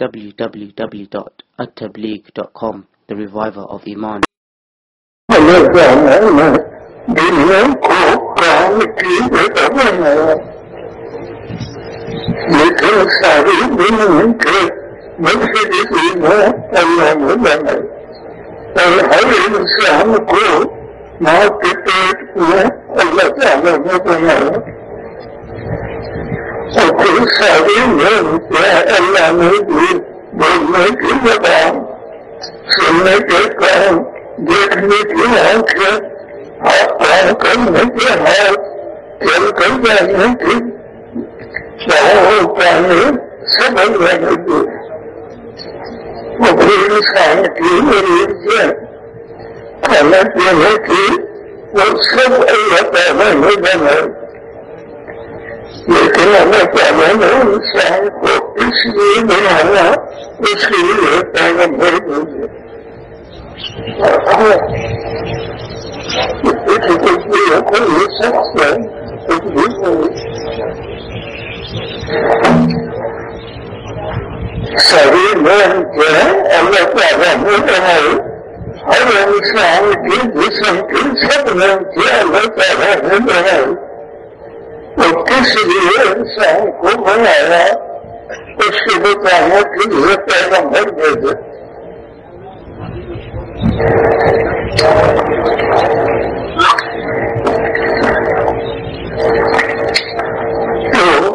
www.attableek.com The Reviver of Iman. لیکن ساری دن کے مقصد اللہ نے بنائے اور ہر انسان کو ماں کے پیٹ میں اللہ تعالیٰ نے بنایا اور پھر ساری دن کیا اللہ نے دی بولنے کی زبان سننے کے کام دیکھنے کی آنکھیں کام کرنے کے ہاتھ چل کر جانے کی چاہو پانی سمجھ رہے تھے وہ بھی انسان کی مریض سے کھانا پینے کی وہ سب اللہ تعالیٰ نے بنائے لیکن اللہ تعالیٰ نے انسان کو اس لیے بنایا اس لیے پیغمبر بھیجے کوئی شخص ہے کچھ بھی سبھی لوگ جو ہے اللہ تعالیٰ نے بنائے ہر انسان کی جسم کی سب لوگ کی اللہ تعالیٰ نے بنائے تو کس لیے انسان کو بنایا اس سے بتانے کے لیے پیغمبر بھیجے تو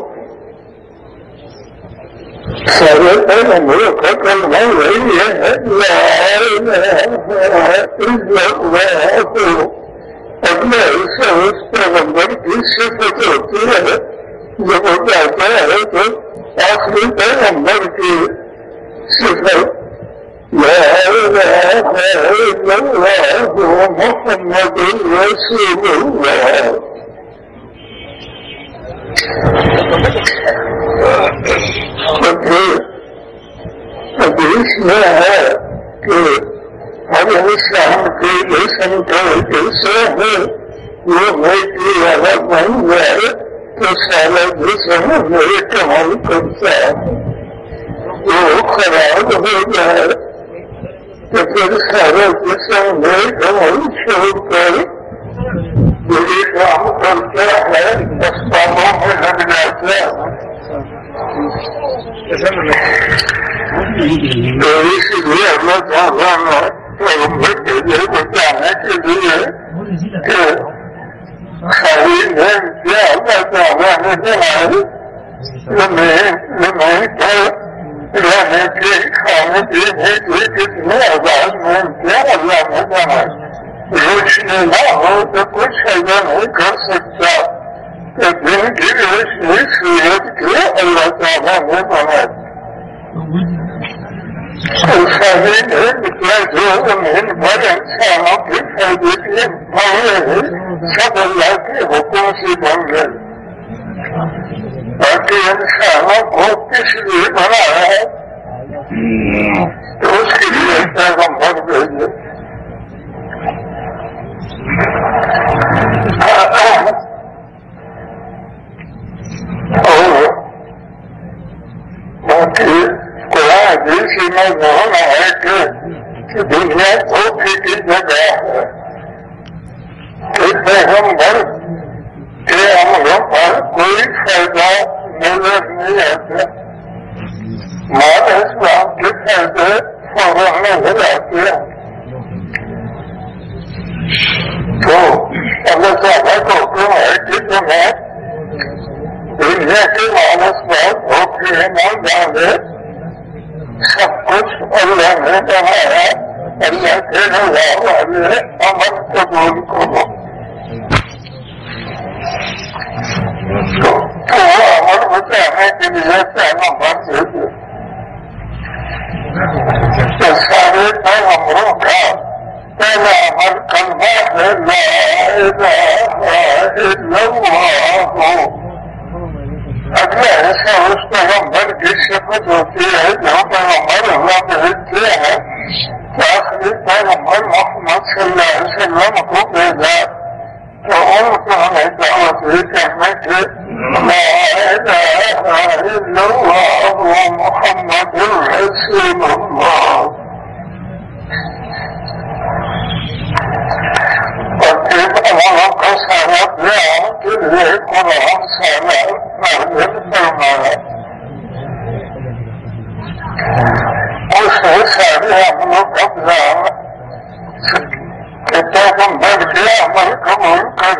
سارے پیغمبروں کا کلمہ وہی ہے لا الہ الا سے اس پیغمبر کی صفت ہوتی ہے جب وہ کہتا ہے تو آخری پیغمبر کی صفت محمد رسول اللہ حدیث میں ہے کہ ہر انسان کے جسم کا جیسے ہے وہ بیٹی والا بن جائے تو سارا جسم میرے کمال کرتا ہے وہ خراب ہو جائے۔ تو پھر سارا جسم میرے کمال چھوڑ کر میرے کام کرتا ہے دستانوں میں لگ جاتا ہے۔ تو اس لیے اللہ تعالیٰ نے پیغمبر کے لیے بتانے کے لیے کہ اللہ تعالیٰ نے بنائے رہنے کے کھانے پینے کے کتنے آزاد میں کیا اللہ نے بنائے روشنی نہ ہو تو کچھ ایسا نہیں کر سکتا کہ دن کی روشنی سورج کے اللہ تعالیٰ نے بنائے سبھی نے نکلا جو زمین پر انسانوں کے فائدے کے بن رہے باقی انسانوں کو کس لیے بنایا ہے تو اس کے لیے پیغمبر بھیجے اور باقی قرآن جیسی میں ہونا ہے کہ دنیا دھوکے کی جگہ ہے کہ پیغمبر کے عملوں پر کوئی فائدہ نظر نہیں آتا مال اسلام کے فائدے فوراً نظر آتے ہیں تو اللہ تعالیٰ کو حکم ہے کہ تمہیں دنیا کے مال اسباب دھوکے نہ جانے اللہ نے بنایا کے رضا والے عمل قبول کرو تو وہ عمل کے لیے پیغمبر تو سارے پیغمبروں کا پہلا عمل کلمہ ہے لا الہ الا اللہ اگلا ایسا اس پیغمبر کی شفت ہوتی ہے ไม่มาพูดเลยนะจะเอาจะไหนจะเอาถือจะไม่ถือมาแต่แต่รู้ว่าอัลลอฮฺมุฮัมมัดรุลฮิสลาม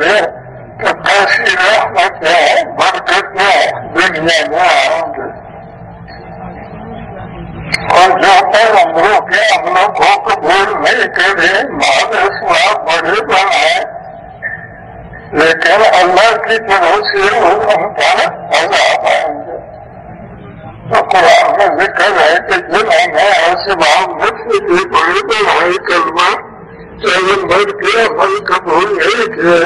كمال كذا كتاسي رحمة بركتنا دنيا عندك اور جو پیغمبروں کے عملوں کو قبول نہیں کرے مال اسواب بڑے بنائے لیکن اللہ کی طرف سے ان پر عذاب آئیں گے۔ تو قرآن میں ذکر ہے کہ جنہوں نے ایسے بات مجھ سے بھی بڑے بنائے کلمہ پیغمبر کے عمل قبول نہیں کیے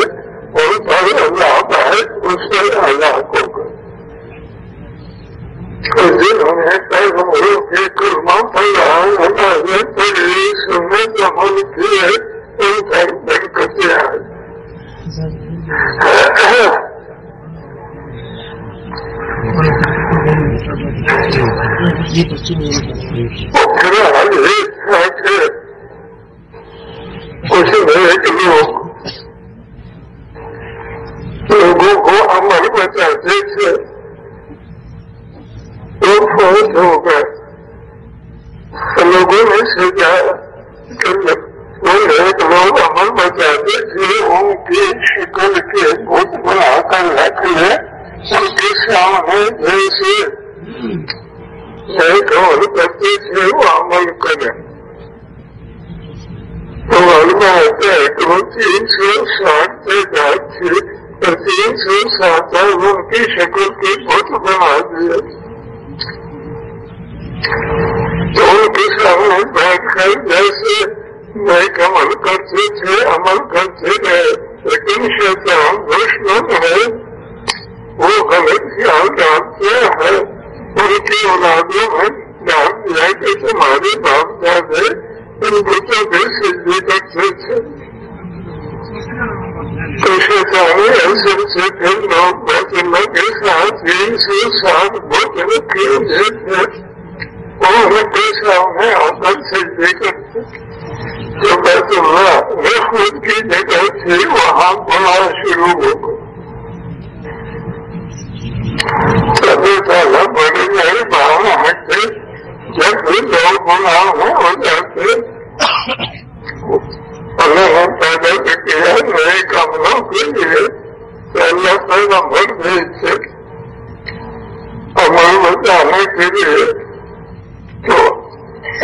ان پر عذاب آئے اس سے عذاب ہوگا جنہوں نے پیغمبروں کے کلمہ پڑھا ہمارے پڑھی سنت عمل کیے ان پر برکتیں آئے کچھ ایک لوگ لوگوں کو عمل بتاتے تھے وہ فوت ہو گئے۔ لوگوں نے سجایا وہ ایک لوگ عمل بتاتے تھے ان کی شکل کے بت بنا کر رکھ لے ان کے سامنے جیسے ایک عمل کرتے تھے وہ عمل کریں۔ تو علماء ہوتا ہے کہ وہ تین سو ساٹھ کے تعداد تھے تین سو سات ان کی شکل کے بت بنا دیا تو ان کے سامنے بیٹھ کر جیسے نیک عمل کرتے تھے عمل کرتے رہے لیکن شیطان دشمن ہے وہ غلط خیال ڈالتے ہیں ان کی اولادوں میں ڈال دیا کہ تمہارے باپ دادے ان بچوں کے سجدے کرتے تھے تو شیطان ایسے سے پھر لوگ بیت اللہ کے ساتھ تین سے سات بت رکھے جو بیت اللہ رحمت کی جگہ تھی وہاں بنا شروع ہو گئے سبھی تعالیٰ بڑے گئے باہر ہٹتے جب بھی لوگ بنا ہو جاتے اللہ نے پیدا کیا نئے کاموں کے لیے تو اللہ پیغمبر بھیجتے عمل بچانے کے لیے تو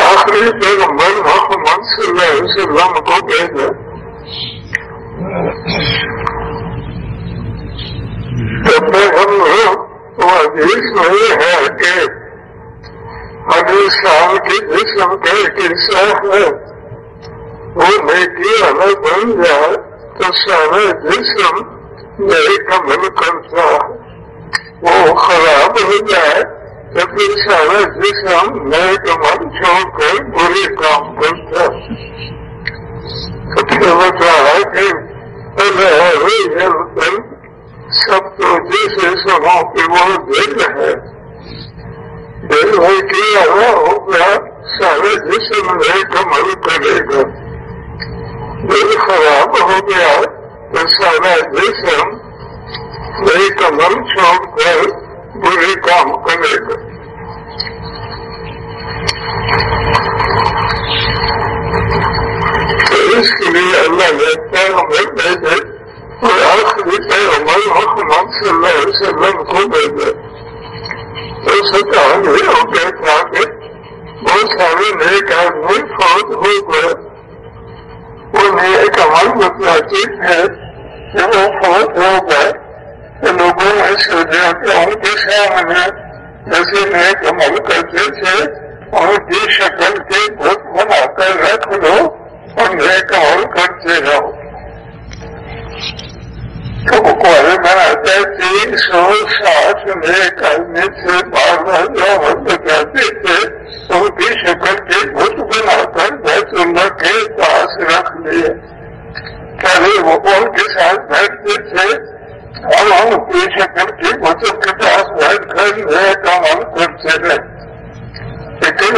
آخری پیغمبر محمد صلی اللہ علیہ وسلم کو بھیجا جب پیغمبر وہ حدیث نہیں ہے کہ حدیث سال کے جسم کا ایک حصہ ہے وہ نیکی الگ بن جائے تو سارا جسم نیک عمل کرتا وہ خراب ہو جائے تو پھر سارا جسم نیک عمل چھوڑ کر برے کام کرتا تو پھر بتایا کہ سب تو جیسے سبوں کے وہ دل ہے دل ہو کیا ہو گیا سارے جسم نیک عمل کرے گا دل خراب ہو گیا تو سارا جسم نیک عمل چھوڑ کر برے کام کرے گا تو اس کے لیے اللہ نے پیغمبر بھیجے اور آخری پیغمبر محمد صلی اللہ علیہ وسلم کو بھیجے تو سچا یہ ہو گئے تھا کہ بہت سارے نیک آدمی فوت ہو گئے وہ نیک عمل بتلاتے تھے کہ وہ فوت ہو گئے تو لوگوں نے سوچا کہ ان کے سامنے جیسے نیک عمل کرتے تھے ان کی شکل کے بت بنا کر رکھ لو اور نیک عمل کرتے رہو تو کوئی بناتے تین سو ساٹھ نیک آدمی سے بار بار جو بتاتے تھے ان کی شکل کے بت بنا کر بیت اللہ کے پاس رکھ لیے پہلے وہ ان کے ساتھ بیٹھتے تھے اور ان کی شکل کے بتوں کے پاس بیٹھ کر نیک عمل کرتے رہے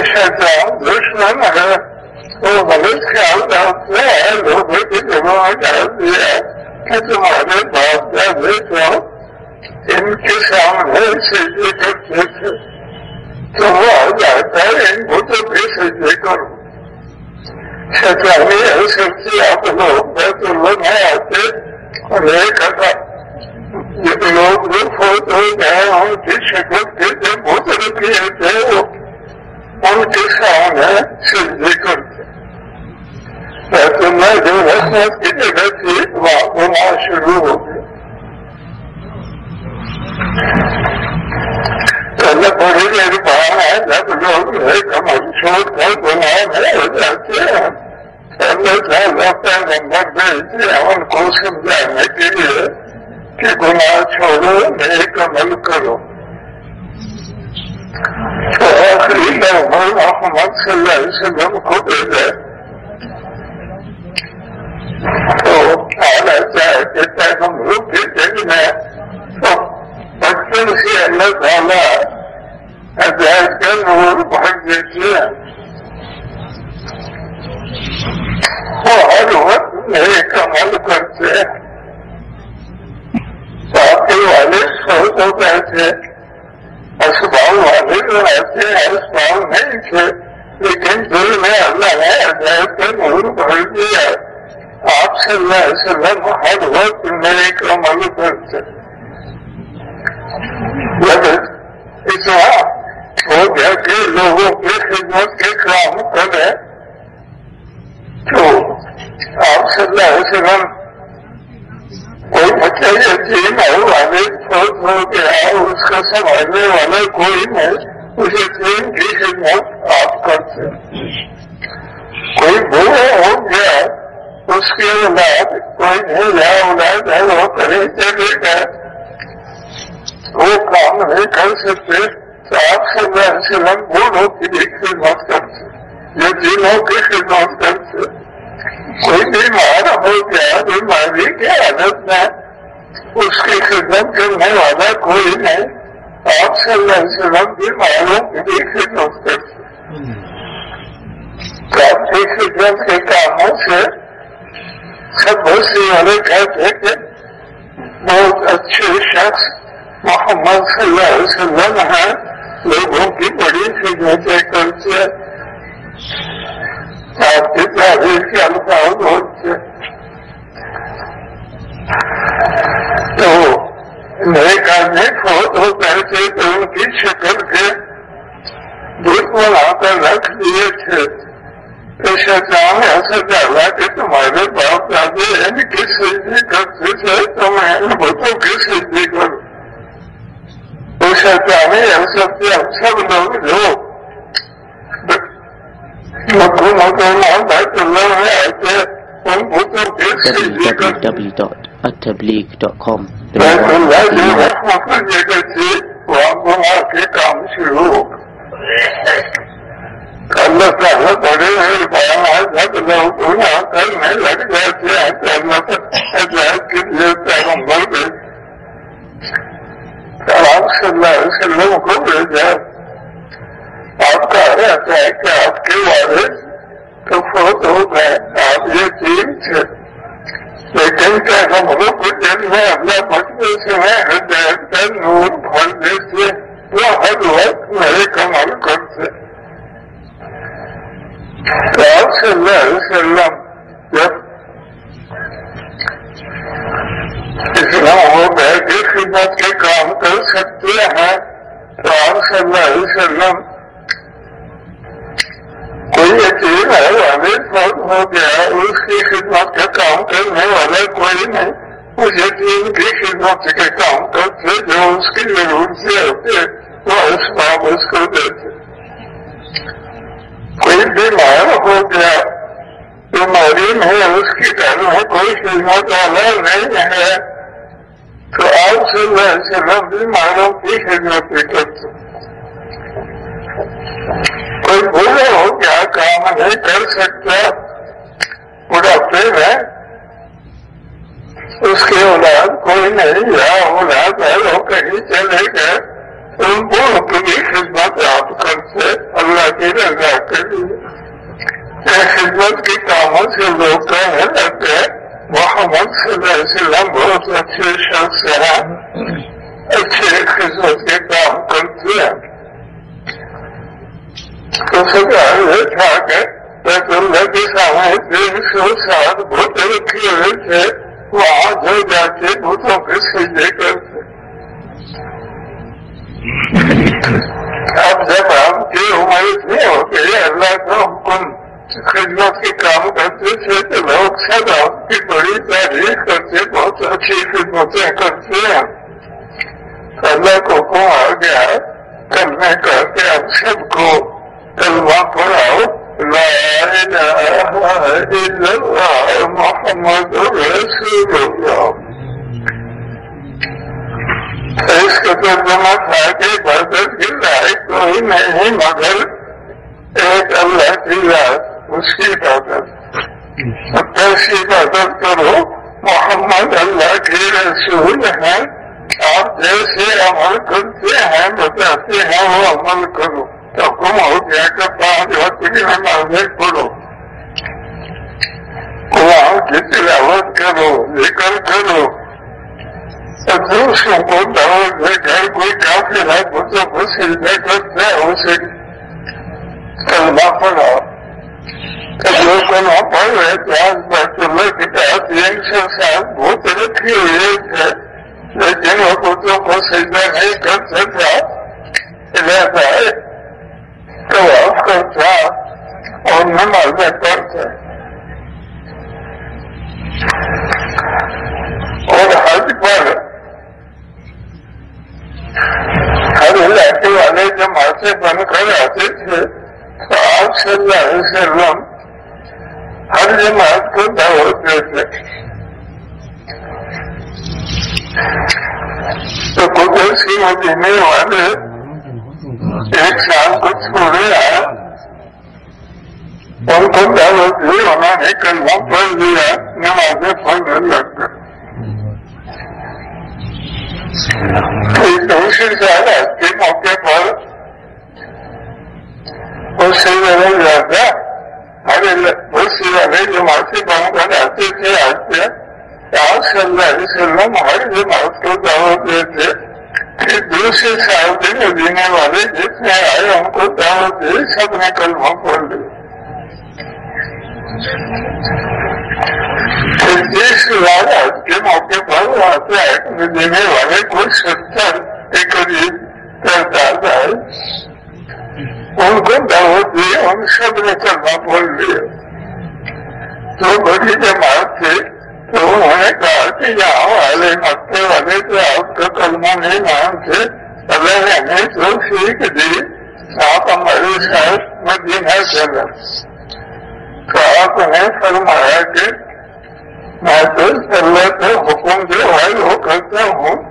شیطان دشمن ہے وہ غلط خیال رکھتے ہیں لوگوں کی دلوں میں ڈال دیا کہ تمہارے باپ دادے تو ان کے سامنے سجدے کرتے تھے تو وہ آ جاتا ہے، ان کو تو بھی سجدے کرو شیطانی ایسے کہ آپ لوگ بیت اللہ میں آتے اور ایک ہزار لوگ جو فوت ہو گئے ان کی شکل کے جو بزرگ کیے تھے، وہ ان کے سامنے سجدے کرتے بیت اللہ جو رحمت کی جگہ تھی وہاں گناہ شروع ہو گیا۔ اللہ بڑی میری بہن ہے جب لوگ ایک عمل چھوڑ کر گناہ میں ہو جاتے ہیں اللہ تعالیٰ پیغمبر بھیجتے ہیں ان کو سمجھانے کے لیے کہ گناہ چھوڑو نیک عمل کرو تو آخری لوگ محمد صلی اللہ علیہ وسلم کو بھیجے آنا چاہے کہ پیغمبروں کے دل میں تو بچپن سے اللہ تعالیٰ ہدایت کا نور بھر دیتی ہے وہ ہر وقت نیک عمل کرتے ہیں باقی والے سو تو بیٹھے اسباب والے جو ایسے اسباب نہیں تھے لیکن دل میں اللہ نے ہدایت کا نور بھر دیا آپ صلی اللہ علیہ وسلم ہر وقت نیک عمل کرتے جب اتنا ہو گیا کہ لوگوں کی خدمت کے کام کرے تو آپ صلی اللہ علیہ وسلم کوئی بچہ یتیم ہے والے فوت ہو گیا اس کا سنبھالنے والا کوئی نہیں اس یتیم کی خدمت آپ کوئی بوڑھا ہو گیا۔ اس کی اولاد کوئی نہیں یا اولاد ہے، وہ کرے چلے گا وہ کام نہیں کر سکتے تو آپ صلی اللہ علیہ وسلم بوڑھوں کی بھی خدمت کرتے یتیموں کی خدمت کرتے کوئی بیمار ہو گیا، بیماری کی حالت میں اس کی خدمت کرنے والا کوئی نہیں۔ آپ صلی اللہ علیہ وسلم بیماروں کی بھی خدمت کرتے تو آپ کے کاموں سے سب بہت سی والے کہتے کہ بہت اچھے شخص محمد صلی اللہ علیہ وسلم ہیں۔ لوگوں کی بڑی خدمتیں کرتے آپ کی تعریف کے الفاظ ہوتے تو نیک آدمی فوت ہو گئے تھے تو ان کی شکل کے دودھ بنا کر رکھ دیے تھے۔ تمہارے باپ دادے ان کی کرتے تھے تو میں ان بتوں کی سجدی کروں تو شیطان ایسا لوگ جو مکو مکو بیت اللہ میں آتے www.attableek.com The بیت Revival اللہ of جو Iman. رحمت کی جگہ تھی وہاں گناہ کے کام شروع ہو گئے اللہ تعالیٰ بڑے مہربان ہے جب لوگ گناہ کرنے لگ جاتے ہیں تو اللہ ہدایت کے لیے پیغمبر بھیج آپ صلی اللہ علیہ وسلم کو بھیجا آپ کہا جاتا ہے کہ آپ کے والد تو فوت ہو گئے آپ یہ تین تھے لیکن پیغمبروں کو دل میں اللہ بچنے سے میں ہدایت کا نور بھر دیتے وہ ہر وقت میرے کمال کرتے تو آپ صلی اللہ علیہ وسلم جب اتنا ہو گئے کہ خدمت کے کام کر سکتے ہیں تو آپ صلی اللہ علیہ وسلم کوئی یتیم ہے والد فوت ہو گیا اس کی خدمت کا کام کرنے والا کوئی نہیں۔ اس یتیم کی خدمت کے کام کرتے جو اس کی ضرورت ہوتے وہ اس اسباب اس کو دیتے۔ کوئی بیمار ہو گیا، بیماری میں اس کے گھر میں کوئی خدمت والا نہیں ہے۔ تو آپ صلی اللہ بیماروں کی خدمت بھی کرتے کوئی بوڑھا ہو گیا، کام نہیں کر سکتا۔ کہیں چلے گئے تو ان بوڑھوں کی بھی خدمت آپ کرتے اللہ کی رضا وسلم بہت اچھے شخص ہیں اچھے خدمت کے کام کرتے ہیں تو سب تھا کہ اللہ کے سامنے تین سو سات بوتل رکھے ہوئے تھے وہاں جو جاتے بوتوں کے سجدے کرتے اب جب ہم کی عمر اتنی ہو گئی اللہ کا حکم خدمت کے کام کرتے تھے تو لوگ سب آپ کی بڑی تعریف کرتے بہت اچھی خدمتیں کرتے ہیں اللہ کو حکم آ گیا کرنے کا کہ اب سب کو کلمہ پڑھاؤ لا الہ الا اللہ محمد رسول اللہ اس کا ترجمہ تھا کہ عبادت کی لائق کوئی نہیں مگر ایک اللہ کی ذات اس کی عبادت کیسی عبادت کرو محمد اللہ کے رسول ہیں آپ جیسے عمل کرتے ہیں بتاتے ہیں وہ عمل کرو تو کم ہو گیا کہ پانچ وقت کی نمازیں پڑھو قرآن کی تلاوت کرو ذکر کرو دوسروں کو دعوت دے کر کوئی کافی ہے بچوں کو سجدے کرتے ہیں اسے کلمہ پڑھا جو کلمہ پڑھ رہے تھے آج بیت اللہ کے تحت تین سو سال بہت رکھی ہوئے تھے کو سجدہ نہیں کرتے تھا رہتا ہے طواف کرتا اور نمازیں پڑھتا اور حج پر ہر علاقے والے جماعتیں بن کر آتے تھے تو آپ صلی اللہ علیہ وسلم ہر جماعت کو دعوت دیتے تو قدرتی مدینے والے ایک سال کو چھوڑے آئے ان کو دعوت دی انہوں نے کلمہ پڑھ لیا نمازیں پڑھنے لگ گئے دوسری سال کے موقع پر اس سے میرے زیادہ ہمارے بہت سی والے جماعتیں بن کر آتے تھے آج سے آج صلی اللہ علیہ وسلم ہماری جماعت کو دعوت دیتے کہ دوسرے سال کے مدینے والے جتنے آئے ان کو دعوت دی سب نے کلمہ پڑھ لی جس آج کے موقع پر وہاں سے ایک مدینے والے کو ستر کے قریب تعداد آئے ان کو دعوت دی ان سب نے کلمہ پڑھ لیا۔ تو بڑی جماعت تھی تو انہوں نے کہا کہ یہاں والے مکے والے تو آپ کا کلمہ نہیں مانتے اللہ نے ہمیں تو سیکھ دی آپ ہمارے ساتھ مدینہ چلا تو آپ نے فرمایا کہ میں تو اللہ کا حکم جو ہے وہ کرتا ہوں۔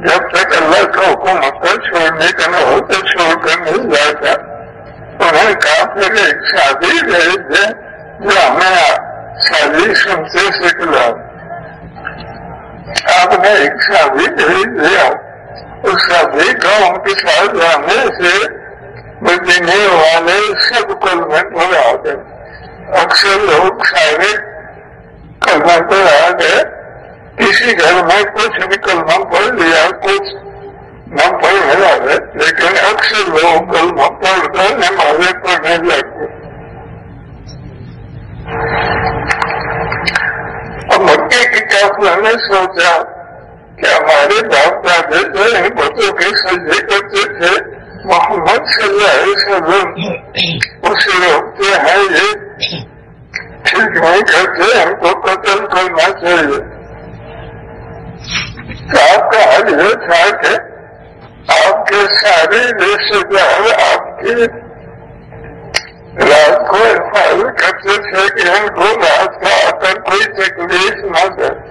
جب تک اللہ کا حکم ہوتا چھوڑنے کا نہ ہو تو چھوڑ کر نہیں جاتا انہوں نے کہا پھر ایک شادی رہے تھے جو ہمیں شادی سنتے سکھلا آپ نے ایک شادی بھیج دیا۔ اس شادی کا ان کے ساتھ جانے سے مدینے والے سب کل میں پڑا گئے اکثر لوگ سارے کلمہ پر آ گئے کسی گھر میں کچھ بھی کلمہ پڑھ لیا، کچھ نہ پڑھنے لگے لیکن اکثر لوگ کلمہ پڑھ کر نمازیں پڑھنے لگے اور مکے کی کافلا نے سوچا؟ کہ ہمارے باپ دادے جو ان بچوں کے سجے کرتے تھے، محمد صلی اللہ علیہ وسلم اسے روکتے ہیں یہ ٹھیک نہیں کرتے ہم کو قتل کرنا چاہیے۔ تو آپ کا حل یہ تھا کہ آپ کے سارے رشتے دار آپ کی رات کو حفاظت کرتے تھے کہ ان کو رات کا آ کر کوئی تکلیف نہ دے۔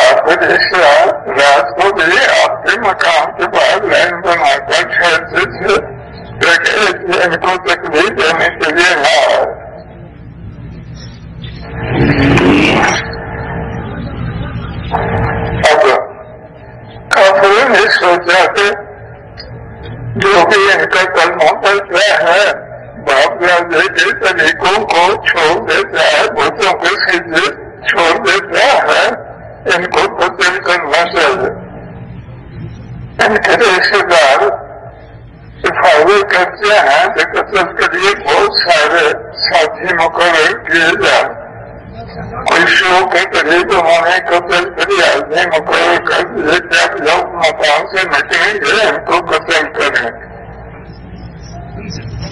آپ رشتے دار رات کو بھی آپ کے مقام کے بعد لائن بنا کر ٹھہرتے تھے لیکن ان کو تکلیف دینے کے لیے نہ آئے اب کافروں نے سوچا کہ جو بھی ان کا کلمہ پڑتا ہے اپنے طریقوں کو چھوڑ دیتا ہے بتوں کے سیدھے چھوڑ دیتا ہے ان کو بدل کرنا چاہیے ان کے رشتے دار سفارے کرتے ہیں کہ قتل کے لیے بہت سارے ساتھی مقرر کیے جائیں کوئی شو کے قریب انہوں نے قتل کری آدمی مقرر کر دیے کہ اب جب مکان سے نکلیں گے ان کو قتل کریں۔ وہ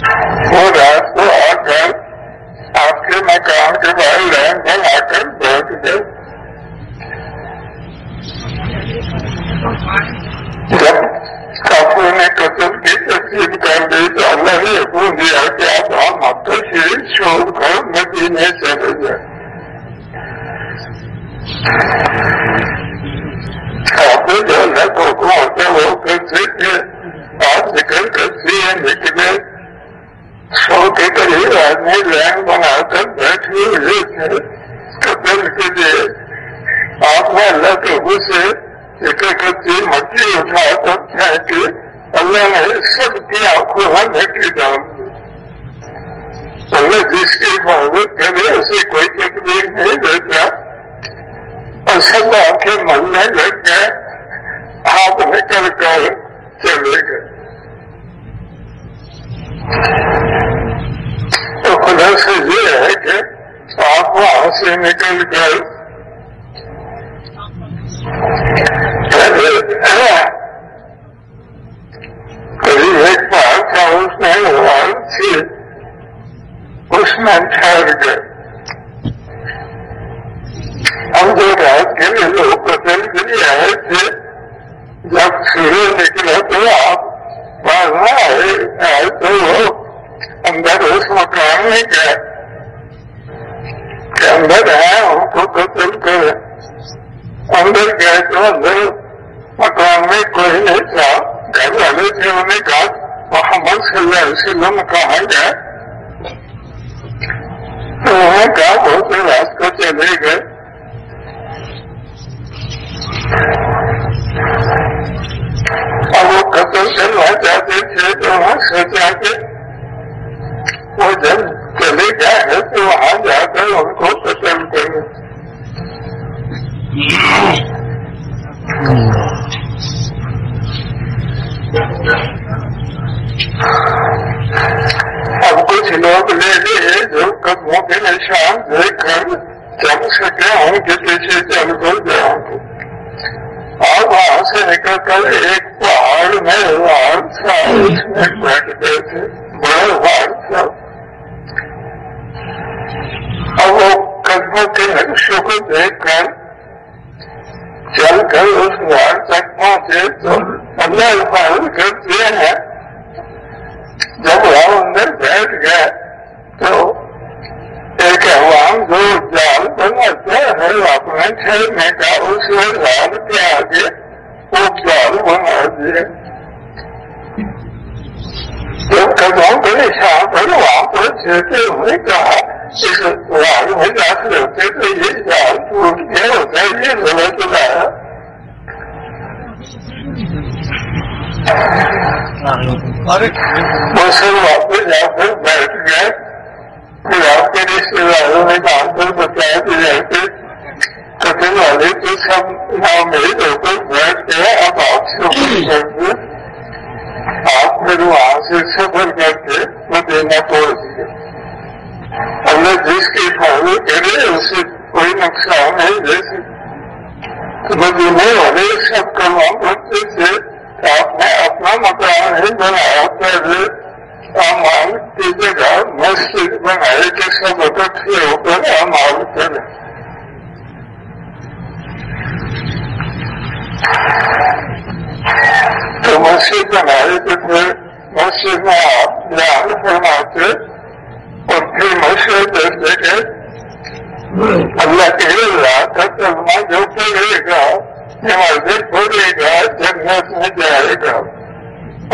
رات کو آ کر آپ کے مکان کے باہر لائن بنا کر بیٹھ گئے جب کافر نے قتل کی تقسیم کر دی تو اللہ نے حکم دیا کہ آپ ہم کے قریب آدمی لائن بنا کر بیٹھے ہوئے تھے قتل کے لیے آپ نے اللہ کے حکم سے ایک کرتی مٹی اٹھا کر پھینکی اللہ نے سب کی آنکھوں میں مٹی ڈال دی اللہ جس کی حفاظت کرے اسے کوئی تکلیف نہیں دیتا اور سب آنکھیں مرنے لگ گئے ہاتھ نکل کر چلے گئے تو خدا سے یہ ہے کہ آپ وہاں سے نکل کر قریب ایک بار تھا اس میں وار تھی اس میں ٹھہر گئے ہم جو رات کے لیے لوگ قتل کے لیے آئے تھے جب سورج نکلا تو اندر اس مکان میں گئے کہ اندر ہے ان کو قتل کرے اندر گئے تو اندر مکان میں کوئی نہیں تھا گھر والے تھے انہوں نے کہا محمد صلی اللہ علیہ وسلم کہاں گئے تو انہوں نے کہا بہت راستہ چلے گئے اب وہ قتل کرنا چاہتے تھے تو وہاں سوچا کہ وہ جب چلے گئے ہیں تو وہاں جا کر ان کو قتل کریں اب کچھ لوگ لے لیے جو قدموں کے نشان دیکھ کر چل سکے ان کے پیچھے چل کر جاؤں گے اور وہاں سے نکل کر ایک پہاڑ میں وار تھا اس میں بیٹھ گئے تھے۔ بڑے وار قدموں کے نقشوں کو دیکھ کر چل کر اس وار تک پہنچے تو اللہ حفاظت کرتے ہیں۔ جب وہ اندر بیٹھ گئے تو ایک عوام جو جال بناتے ہیں اپنے ٹھہرنے کا، اس رات کے آگے وہ جال بنا دیے جب قدموں کے نشان پر وہاں پر چلتے ہوئے کہا اس رات میں داخل ہوتے تو یہ جال ٹوٹ گیا ہوتا ہے یہ غلط لایا وہ سب واپس جا کر بیٹھ گئے پھر آپ کے رشتے داروں نے کام کر بتایا کہ جیسے قتل والے تو سب نامید ہو کر بیٹھ گئے اب آپ سے کر کے آپ پھر وہاں سے سفر کر کے مدینہ پہنچ گئے اللہ جس کی فالو کرے اسے کوئی نقصان نہیں دے سکتے مدینے والے سب کام کرتے تھے آپ نے اپنا مکان ہی بنایا پہلے امال کی جگہ مسجد بنائی کہ سب اکٹھے ہو کر امال کرے تو مسجد بنائی تو پھر مسجد میں آپ دھیان فرماتے اور پھر مسجد دیکھتے کہ اللہ کے رات کا کلمہ جو پڑے گا نمازیں پڑے گا، جنت میں جائے گا۔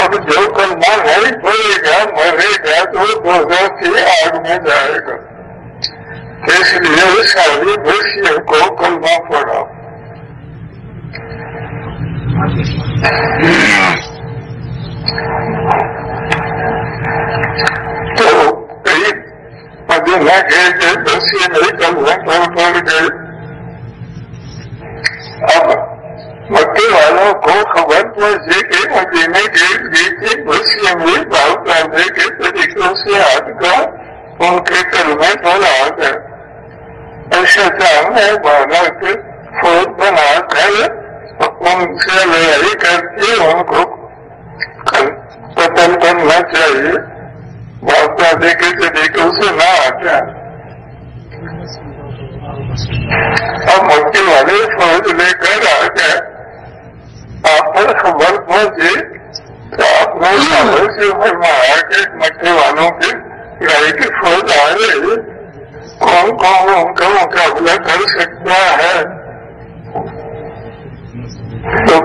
اب جو کلمہ نہیں پڑے گا، مرے گا تو دوزوں کی آگ میں جائے گا۔ اس لیے ساری بشیوں کو کلمہ پڑا تو گئے گئے بس یہ نہیں کلمہ پڑھ پڑھ گئے اب مکے والوں کو خبر پہنچے کہ مدینے کے بیچ بسیوں میں باؤ کرنے کے طریقوں سے ہاتھ کا ان کے کلمے پڑھا گئے ایسا چاہنے والا کے فوج بنا کر ان سے لڑائی کر کے ان کو قتل کرنا چاہیے باپ دادے کے طریقوں سے نہ آتا اب مکے والے فوج لے کر آ گئے آپ پر خبر پہنچی تو آپ نے خبر سے فرمایا کہ مکے والوں کی لڑائی کی فوج آ رہی کون کون ان کا مقابلہ کر سکتا ہے تو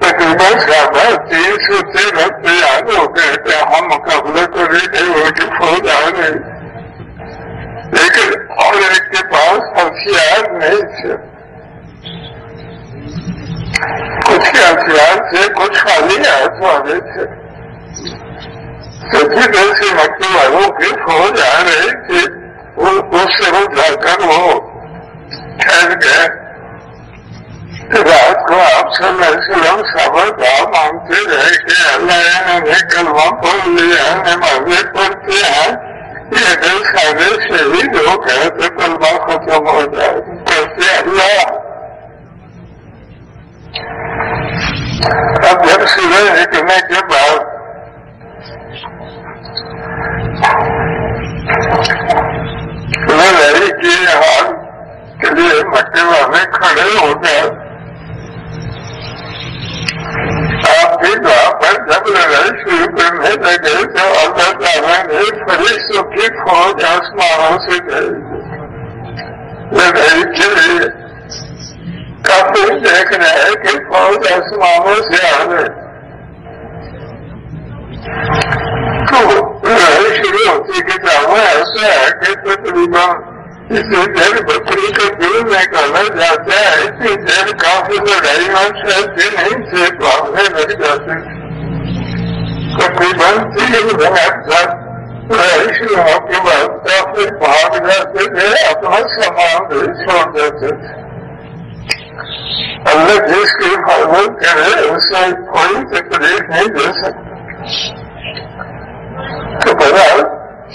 تقریباً زیادہ تین سو تیرہ تیار ہو گئے تھے ہم مقابلہ کر رہے تھے وہ کی فوج آ گئی لیکن اور ایک کے پاس ہتھیار نہیں تھے کچھ کے ہتھیار تھے کچھ خالی ہاتھ والے تھے سچی دل سے مکے والوں کی فوج آ رہی تھی اس سے وہ جا کر وہ ٹھہر گئے۔ رات کو آپ صلی اللہ علیہ وسلم صبر دعا مانگتے رہے کہ اللہ نے کلمہ پڑھ لیا نمازیں پڑھتے ہیں۔ یہ دل سارے شہید ہو گئے تو کلمہ ختم ہو جائے۔ کیسے اللہ۔ اب جب صبح نکلنے کے بعد فوج آسمانوں سے آ تو شروع ہوتی کہ دعویٰ ایسا ہے کہ تقریباً اسی دیر بکری کا دل نکالا جاتا ہے اسی دیر کافی لڑائی میں سہتے نہیں تھے پاؤنے لگ جاتے تقریباً تین گھنٹ تک لڑائی شروع ہونے کے بعد کافی بھاگ جاتے تھے اپنا سامان بھی چھوڑ دیتے تھے اللہ جس کی حفاظت کرے اسے کوئی تکلیف نہیں دے سکتا تو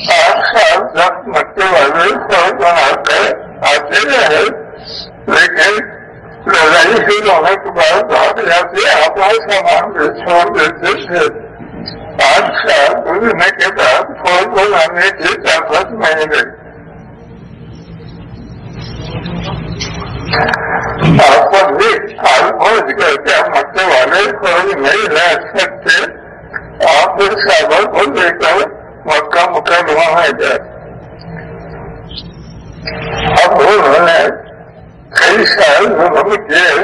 آٹھ سال تک مکے والے فوج بنا کر آتے رہے لیکن لڑائی شروع ہونے کے بعد بھاگ جاتے اپنا سامان بھی چھوڑ دیتے تھے آٹھ سال گزرنے کے بعد فوج بنانے کی طاقت نہیں رہی آپ مکے والے فوج نہیں رہ سکتے آپ کو لے کر مکہ مکمہ ہے گئے اب انہوں نے کئی سال ظلم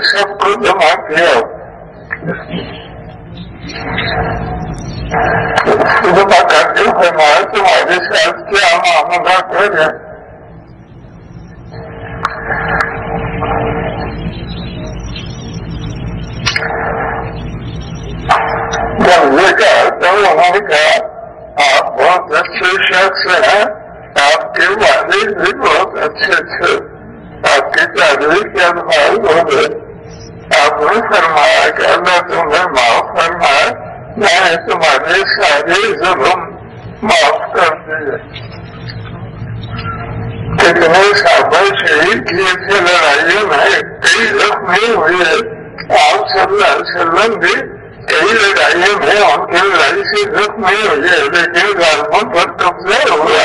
سب کو جمع کیا جمع کر کے فرمایا تمہارے ساتھ کیا معاملہ تو انہوں نے کہا آپ بہت اچھے شخص ہیں۔ آپ کے والد بھی بہت اچھے تھے۔ آپ کی تعریف کے الفاظ ہو گئے۔ آپ نے فرمایا کہ اللہ تمہیں معاف فرمائے۔ میں تمہارے سارے ظلم معاف کر دیے۔ کتنے صابر شہید کیے تھے لڑائیوں میں کئی زخمی ہوئے۔ آپ صلی اللہ علیہ وسلم بھی کئی لڑائیوں میں ان کی لڑائی سے زخمی ہوئے لیکن ظالموں پر قبضہ ہوا